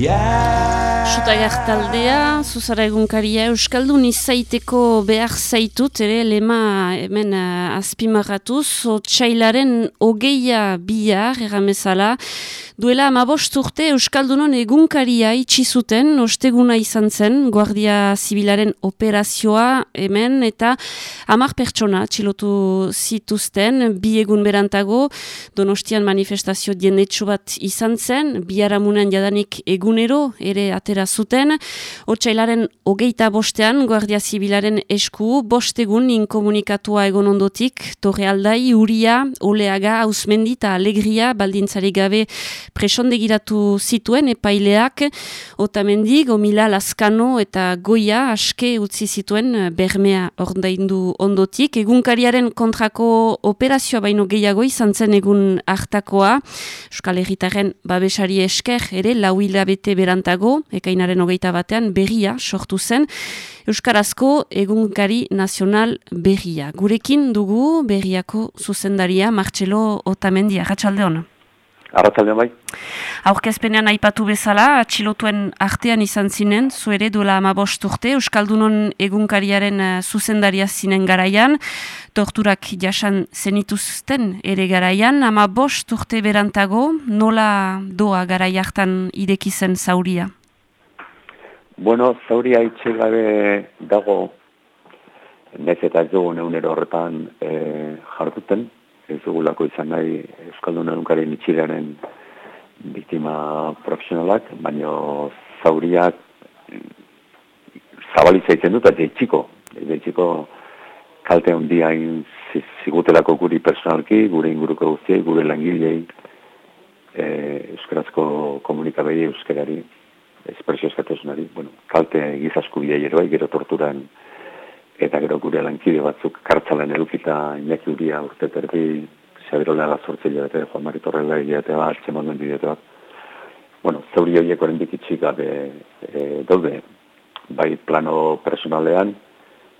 Yeah. Sutaiak taldea, zuzara egunkaria Euskaldun izaiteko behar zaitut, ere lema hemen uh, azpimarratuz, txailaren ogeia bihar, erramezala, duela amabost urte Euskaldunon egunkaria itxizuten, osteguna izan zen, Guardia Zibilaren operazioa hemen, eta amar pertsona txilotu zituzten, bi egun berantago, donostian manifestazio dienetxu bat izan zen, biharamunen jadanik egunero, ere atera zuten. Otsailaren hogeita bostean, Guardia Zibilaren esku, bostegun inkomunikatua egon ondotik, torre aldai, uria, oleaga, ausmendi eta alegria, baldintzari gabe presondegiratu zituen epaileak, otamendi, gomila, laskano eta goia aske utzi zituen bermea ordaindu ondotik. Egunkariaren kontrako operazioa baino gehiago izan zen egun hartakoa, Euskal Herritaren babesari esker, ere, lau hilabete berantago, ekainaren hogeita batean, berria sortu zen, Euskarazko egunkari nazional berria. Gurekin dugu berriako zuzendaria, Martxelo Otamendia, ratxalde hona. Arratzaldean bai. Aurkezpenean aipatu bezala, atxilotuen artean izan zinen, zuere duela amabost urte, Euskaldunon egunkariaren uh, zuzendaria zinen garaian, torturak jasan zenituzten ere garaian, amabost urte berantago, nola doa garai hartan idekizen zauria? Bueno, zauria itxe gabe dago, nez eta ez dugu neunero horretan e, jarduten, ez dugulako izan nahi Euskaldun egunkaren itxilearen biktima profesionalak, baino zauriak zabalitza itzen dut, eta itxiko, itxiko kalte handia zigutelako guri personalki, gure inguruko guztiei, gure langilei, e, Euskarazko komunikabei Euskarari, espresio eskatezunari, bueno, kalte gizasku bidei eroai, gero torturan eta gero gure lankide batzuk kartzalen edukita inaki uria urte terdi zeberola da sortzea eta Juan Mari Torrela eta bat, txeman den bat. Bueno, zeuri horiek oren dikitxik gabe e, daude, bai plano personalean,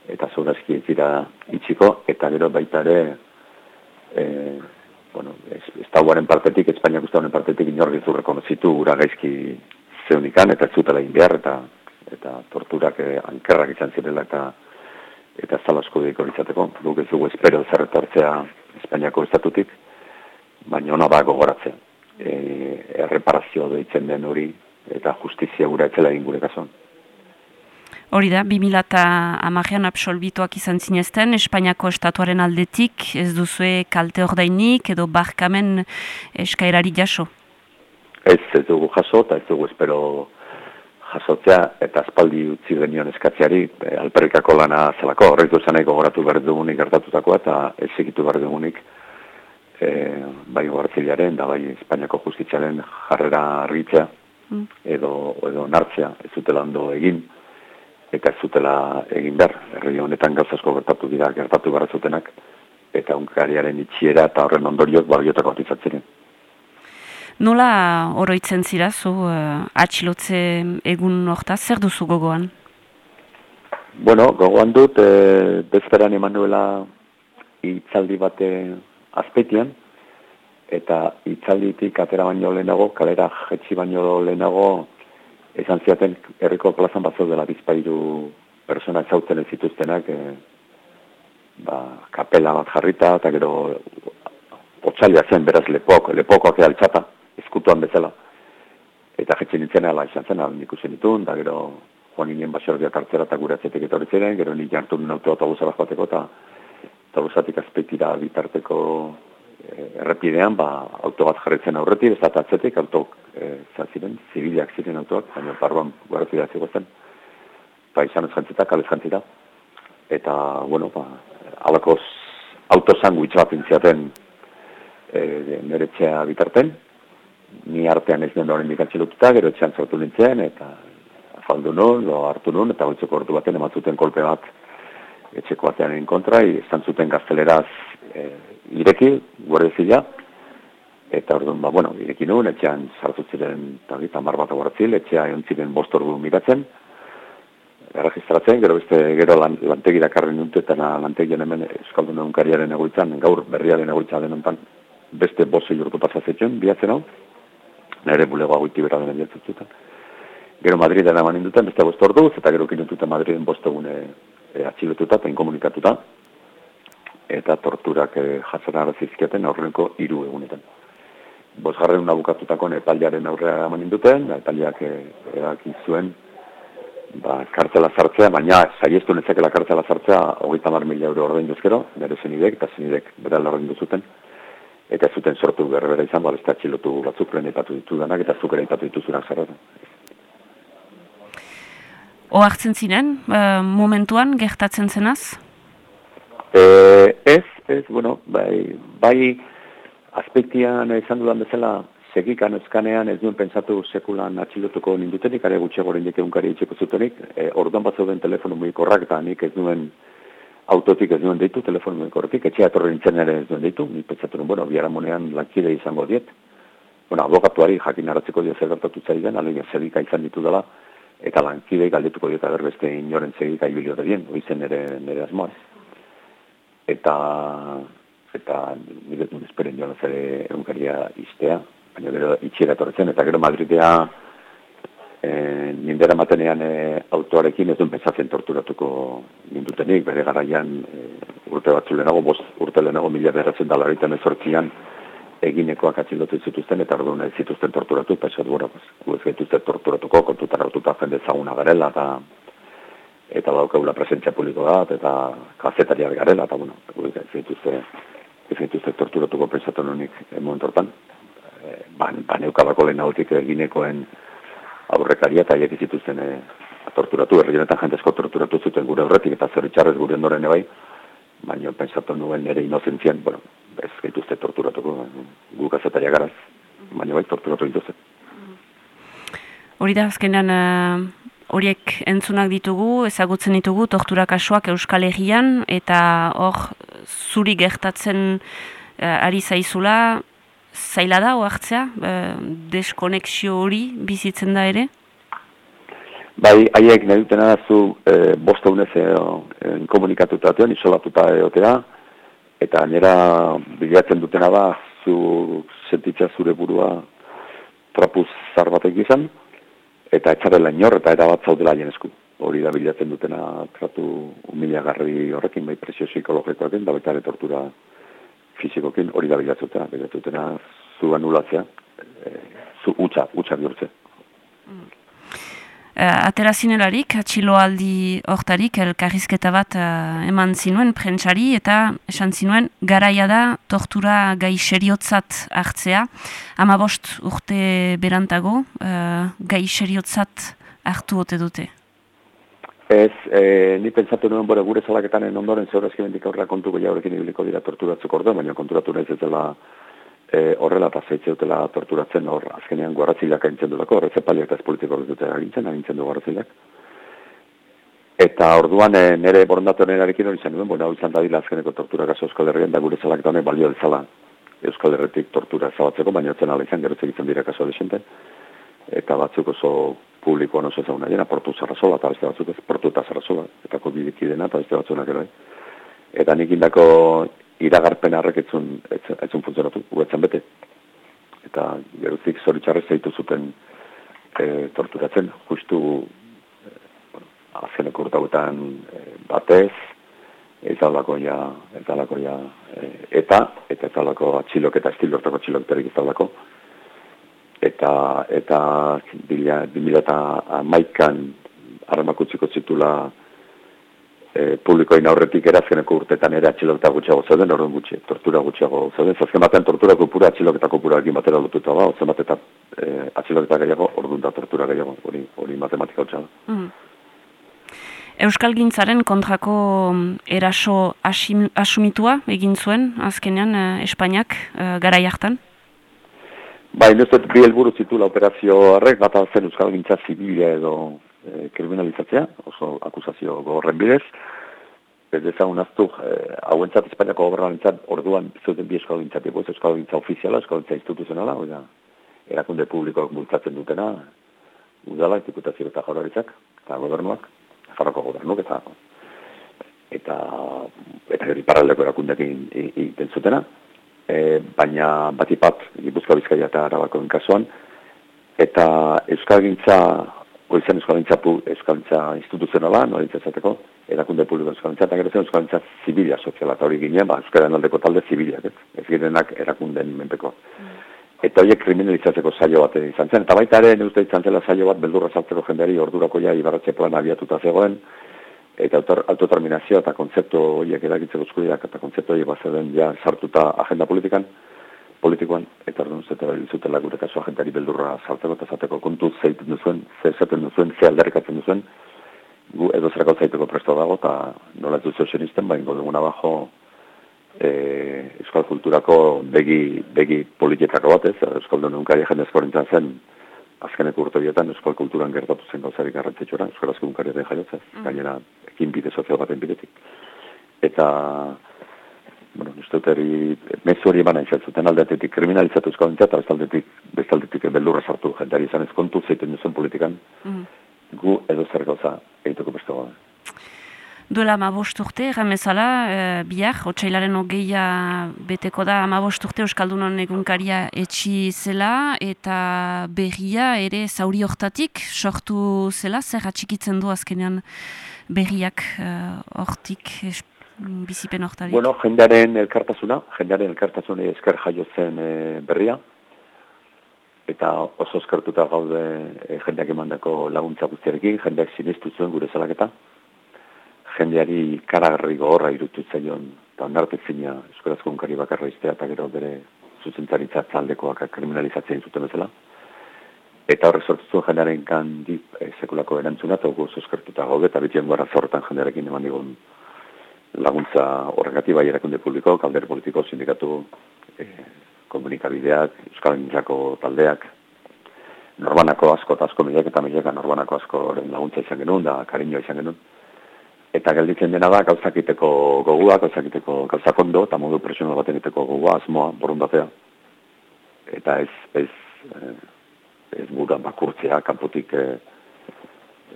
eta zaurazki ez dira itxiko, eta gero baita ere, e, bueno, ez, ez partetik, Espainiak usta partetik inorgizu rekonozitu gura gaizki zeunikan, eta ez zutela behar, eta, eta torturak e, ankerrak izan zirela, eta eta zalasko diko izateko, guk ez dugu espero zerretartzea Espainiako estatutik, baina ona da gogoratzen. E, erreparazio deitzen den hori, eta justizia gura etzela egin gure kasuan. Hori da, 2000 eta amajean absolbituak izan zinezten, Espainiako estatuaren aldetik, ez duzue kalte ordainik edo barkamen eskaerari jaso? Ez, ez dugu jaso, eta ez dugu espero jasotzea eta aspaldi utzi genion eskatziari e, alperrikako lana zelako. Horretu esaneko goratu behar dugunik gertatutakoa eta ez egitu behar dugunik e, bai gogartziliaren da bai Espainiako justitzaren jarrera argitzea mm. edo, edo nartzea. Ez zutela ondo egin eta ez zutela egin behar. Herri honetan gauzasko gertatu dira gertatu behar zutenak eta unkariaren itxiera eta horren ondorioak barriotako atizatzen Nola oroitzen zira, zu uh, atxilotze egun horta, zer duzu gogoan? Bueno, gogoan dut, e, bezperan eman duela itzaldi bate azpetian, eta itzalditik atera baino lehenago, kalera jetxi baino lehenago, esan ziaten herriko plazan bat dela bizpairu persona zautzen ez zituztenak, e, ba, kapela bat jarrita, eta gero otxalia zen beraz lepok, lepokoak altxata eskutuan bezala. Eta jetxe nintzen ala izan zen, ala nik usen ditun, da gero joan nien basordia kartzera eta gure atzetek etorri ziren, gero nik jartu nuen auto autobusa bat bateko, eta autobusatik azpetira bitarteko e, errepidean, ba, auto bat jarretzen aurretik, ez da atzetik, auto e, ziren, zibiliak ziren autoak, baina barruan guaratu da zen, ba, izan ez jantzita, kalez jantzita, eta, bueno, ba, alakoz auto zanguitz bat intziaten e, nire bitarten, ni artean ez den horren dikatxe gero etxean zartu nintzen, eta afaldu nun, lo hartu nun, eta goitzeko ordu baten ematzuten kolpe bat etxeko batean kontra, izan zuten gazteleraz e, ireki, guardia eta orduan, ba, bueno, ireki nun, etxean sartu ziren, eta gita mar bat aguartzil, etxea egon ziren bost ordu miratzen, erregistratzen, gero beste, gero lan, lantegi dakarren nuntu, eta lantegian hemen eskaldun egunkariaren egoitzan, gaur berriaren egoitzan denontan, beste bose jurtu pasazetzen, biatzen hau, nire bulegoa goiti bera denen jeltzutzutan. Gero Madriden eman induten, beste bost orduz, eta gero kinututen Madriden bost egun e, e, atxilotuta eta inkomunikatuta, eta torturak e, jatzen arazizkiaten aurreneko hiru egunetan. Bosgarren abukatutako epaldiaren aurrera eman induten, epaldiak e, zuen, ba, kartela sartzea, baina saiestu nezakela kartela sartzea, hogeita mar mila euro ordein duzkero, nire zenidek, eta zenidek bera ordein duzuten, eta zuten sortu berbera izan, balestea txilotu batzuk lehen epatu ditu denak, eta zukera epatu dituzunak zerretan. Oartzen ziren, uh, momentuan, gertatzen zenaz? E, ez, ez, bueno, bai, bai aspektian izan dudan bezala, segikan euskanean ez duen pentsatu sekulan atxilotuko nindutenik, are gutxego horrein dike unkari itxeko zutenik, e, orduan bat zauden telefonu mugikorrak, eta nik ez duen autotik ez duen deitu, telefonu mugikorretik, etxea etorri nintzen ere ez duen deitu, nik pentsatu nuen, bueno, biara monean lankide izango diet, bueno, abogatuari jakin naratzeko dio zer gertatu zari den, alegia segika izan ditu dela, eta lankidei galdetuko dieta berbeste inoren segika ibilio da bien, oizen ere nire asmoaz. Eta, eta nire duen esperen joan zere egunkaria iztea, baina gero itxiera torretzen, eta gero Madridea e, nindera matenean e, autoarekin ez duen pensatzen torturatuko nindutenik, bere garaian e, urte batzu lehenago, bost urte lehenago mila berratzen dalaritan ezortzian, eginekoak atxilotu zituzten eta orduan ez zituzten torturatu, eta esat gura, gu ez torturatuko, kontutan hartuta jende ezaguna garela, eta eta daukagula presentzia publiko da, eta kazetariak garela, eta bueno, gu ez gaituzte, ez torturatuko pensatu nunik momentu hortan. E, ban, ban eukabako lehen hautik eginekoen aurrekaria eta hiek zituzten e, torturatu, erregionetan jentezko torturatu zuten gure horretik, eta zer gure ondoren ebai, baina pensatu nuen ere inozentzian, bueno, ez gaituzte torturatuko guk azetaria garaz, baina bai torturatu dituzte. Hori da, azkenean uh, horiek entzunak ditugu, ezagutzen ditugu tortura kasuak Euskal Herrian, eta hor zuri gertatzen uh, ari zaizula, zaila da oartzea, uh, deskonexio hori bizitzen da ere? Bai, haiek nahi dutena zu e, bosta unez e, komunikatuta isolatuta eotea, eta nera bilatzen dutena da zu sentitza zure burua trapuz zar batek izan eta etxarela inor eta era bat zaudela esku. Hori da bilatzen dutena tratu humilagarri horrekin bai presio psikologikoakin da baita tortura fizikokin hori da bilatzen dutena zu anulatzea, e, zu utxa, utxa bihurtzea. Mm uh, atera zinelarik, atxiloaldi hortarik, elkarrizketa bat uh, eman zinuen, prentsari, eta esan zinuen, garaia da tortura gai seriotzat hartzea. Ama bost urte berantago, uh, gai seriotzat hartu ote dute? Ez, e, ni pentsatu nuen bore gure zalaketanen ondoren zehorezki bendik aurra kontu gehiago horrekin ibiliko dira torturatzeko orduan, baina konturatu nahi ez dela e, horrela eta zeitzeutela torturatzen hor azkenean guarratzilak aintzen dudako, horrez epaliak eta ez politiko horretute agintzen, agintzen du guarratzilak. Eta orduan e, nire borondatu nire hori zen duen, bueno, hau izan dadila azkeneko tortura gaso Euskal Herrian, da gure eta balio dezala Euskal Herretik tortura zabatzeko, baina otzen ala izan, gertzek izan dira kaso desente, eta batzuk oso publikoan oso ezaguna dira, portu zarrazola, eta beste batzuk ez, portu eta zarrazola, eta kodibiki dena, eta beste batzunak ere. Eta nik indako iragarpen harrek etzun, etzun funtzionatu, guetzen bete. Eta geruzik zoritxarrez zaitu zuten e, torturatzen, justu e, bueno, azkeneko urtauetan e, batez, ez aldako ja, ez aldako ja, e, eta, eta ez aldako atxilok eta estil hortako atxilok terik ez aldako. Eta, eta, bila, bila eta maikan arramakutziko zitula e, publikoin aurretik erazkeneko urtetan ere atxiloketa gutxiago zeuden, orduan gutxi, tortura gutxiago zeuden. Zazken batean tortura kopura atxiloketa kopura egin batera lotuta ba, ozen bat eta e, atxiloketa gehiago, orduan da tortura gehiago, hori, hori matematika hau mm. Euskal Gintzaren kontrako mm, eraso asim, asumitua egin zuen, azkenean, eh, Espainiak eh, gara jartan? Bai, nuzet bi helburu zitula operazio horrek, bat zen Euskal Gintza zibila edo e, kriminalizatzea, oso akusazio gogorren bidez, ez dezagun aztu, e, hauentzat Espainiako gobernantzat orduan zuten bi eskal gintzat, ego eskal gintza ofiziala, eskal gintza instituzionala, oida, erakunde publikoak bultzatzen dutena, udala, diputazio eta jauraritzak, eta gobernuak, farroko gobernuk, eta eta eta gero iparraldeko erakundeak egiten zutena, e, baina batipat, Gipuzkoa Bizkaia eta Arabako kasuan, eta Euskal Gintza goizen euskalintza, euskalintza instituzionala, nola ditzateko, erakunde publiko euskalintza, eta gero zen euskalintza zibilia soziala, eta hori ginen, ba, euskaren aldeko talde zibiliak, ez, ez girenak erakunden menpeko. Mm. Eta horiek kriminalizatzeko saio bat izan zen, eta baita ere, uste izan zela saio bat beldurra saltzeko jendeari ordurako ja ibarratxe plan abiatuta zegoen, eta autoterminazioa eta kontzeptu horiek eragitzeko eskubideak eta kontzeptu horiek bat ja sartuta agenda politikan, politikoan, eta orduan zeta zutela gure kasu agentari beldurra saltzeko eta zateko kontu zeiten duzuen, ze esaten duzuen, ze aldarrikatzen duzuen, gu edo zerako zaiteko presto dago, eta nola ez duzio zenisten, bain godegun abajo e, euskal kulturako begi, begi politikako bat ez, euskal duen unkari jendezko zen, azkeneko urte bietan euskal kulturan gertatu zen gauzarik garrantzitsura, euskal azken unkari den jaiotzez, mm. gainera ekin bide sozial baten bidetik. Eta uste dut eri mezu hori eman zuten aldeatetik kriminalizatu euskal eta bestaldetik, bestaldetik beldurra sartu jendari izan ez kontu zeiten duzen politikan mm. gu edo zer gauza egiteko beste goda. Duela amabost urte, ramezala, e, biak, otxailaren ogeia beteko da amabost urte Euskaldunon egunkaria etxi zela, eta berria ere zauri hortatik, sortu zela, zer atxikitzen du azkenean berriak e, hortik, bizipen hortari? Bueno, jendearen elkartasuna, jendearen elkartasuna esker jaiotzen e, berria, eta oso eskertuta gaude e, jendeak emandako laguntza guztiarekin, jendeak sinestu zuen gure zalaketa, jendeari karagarri gogorra irutu zaion, eta ondartet zina eskolazko unkari bakarra iztea, eta gero bere zuzentzaritza tzaldekoak kriminalizatzen zuten bezala. Eta horrek sortu zuen jendearen kandi e, sekulako erantzuna, eta oso eskertuta gaude, eta bitien gara zortan jendearekin eman digun laguntza horregati bai erakunde publiko, kaldere politiko, sindikatu, e, komunikabideak, euskal taldeak, norbanako asko eta asko milek eta mileka norbanako asko laguntza izan genuen, da kariño izan genuen. Eta gelditzen dena da, gauzakiteko gogua, gauzakiteko gauzakondo, eta modu presional baten egiteko gogua, asmoa, borundatea. Eta ez, ez, ez, ez buruan bakurtzea, kanpotik,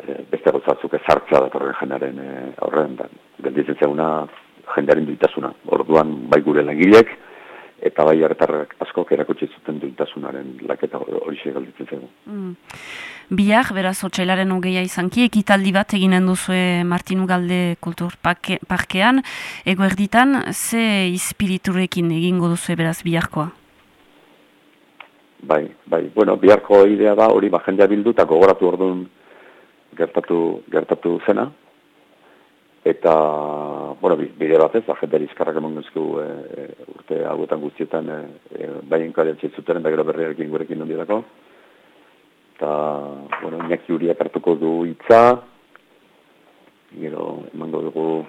e, beste gotzatzuk ezartza da torren jenaren e, aurren, da, gelditzen zeuna jendearen duitasuna. Orduan bai gure langilek, eta bai hartarrak asko erakutsi zuten duitasunaren laketa hori xe gelditzen zego. Mm. Biak, beraz, otxailaren ogeia izanki, ekitaldi bat eginen duzue Martinu Galde Kultur Parkean, ego erditan, ze ispiriturekin egingo duzue beraz biharkoa? Bai, bai, bueno, biharko idea da hori ba, jendea bildu eta gogoratu orduan gertatu gertatu zena. Eta bueno bide bat ez agente izkarrak eman e, e, urte hauetan guztietan e, e, baien kaliatzi zuten da gero berriarekin gurekin non didako eta bueno Iñaki Uriak hartuko du hitza. Gero emango dugu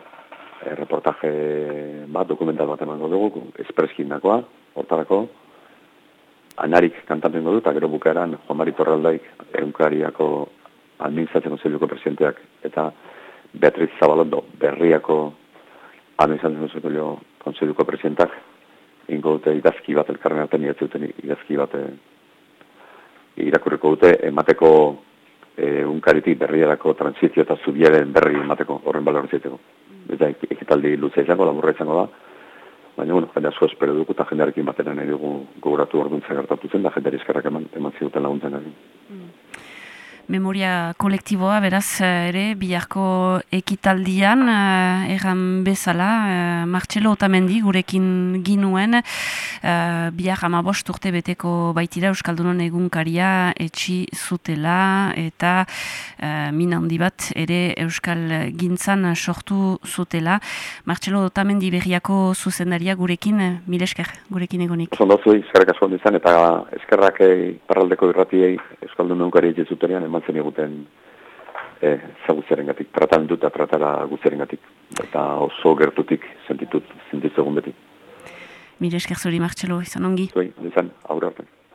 e, reportaje bat dokumental bat emango dugu espreskindakoa hortarako. Anarik kantatzen du eta gero bukaeran Juan Mari Torraldaik eunkariako administrazio kontseiluko presidenteak eta Beatriz Zabalondo berriako administrazio kontseiluko presidentak ingo dute idazki bat elkarren artean iratzen idazki bat eh, irakurriko dute emateko e, unkaritik berriarako transizio eta zubiaren berri emateko horren balor ziteko. Mm. Eta ekitaldi luze izango, laburra izango da, baina, bueno, jende asko espero dugu eta jendearekin batera nahi dugu gogoratu orduntza gertatu zen, da jendeari eskerrak eman, eman ziduten laguntzen mm memoria kolektiboa, beraz, eh, ere, biharko ekitaldian, uh, erran bezala, uh, Martxelo Otamendi gurekin ginuen, uh, bihar amabost urte beteko baitira Euskaldunon egunkaria etxi zutela, eta uh, min handi bat ere Euskal Gintzan sortu zutela. Martxelo Otamendi berriako zuzendaria gurekin, mil esker, gurekin egonik. Zondo zui, eskerrak asko izan, eta eskerrak parraldeko irratiei Euskaldunon egunkaria etxi zutela, eman zen eguten e, zagutzaren gatik, tratamendu eta tratara gutzaren gatik. Eta oso gertutik sentitut, sentitut egun beti. Mire esker zuri, Martxelo, izan ongi? Zui, izan, aurre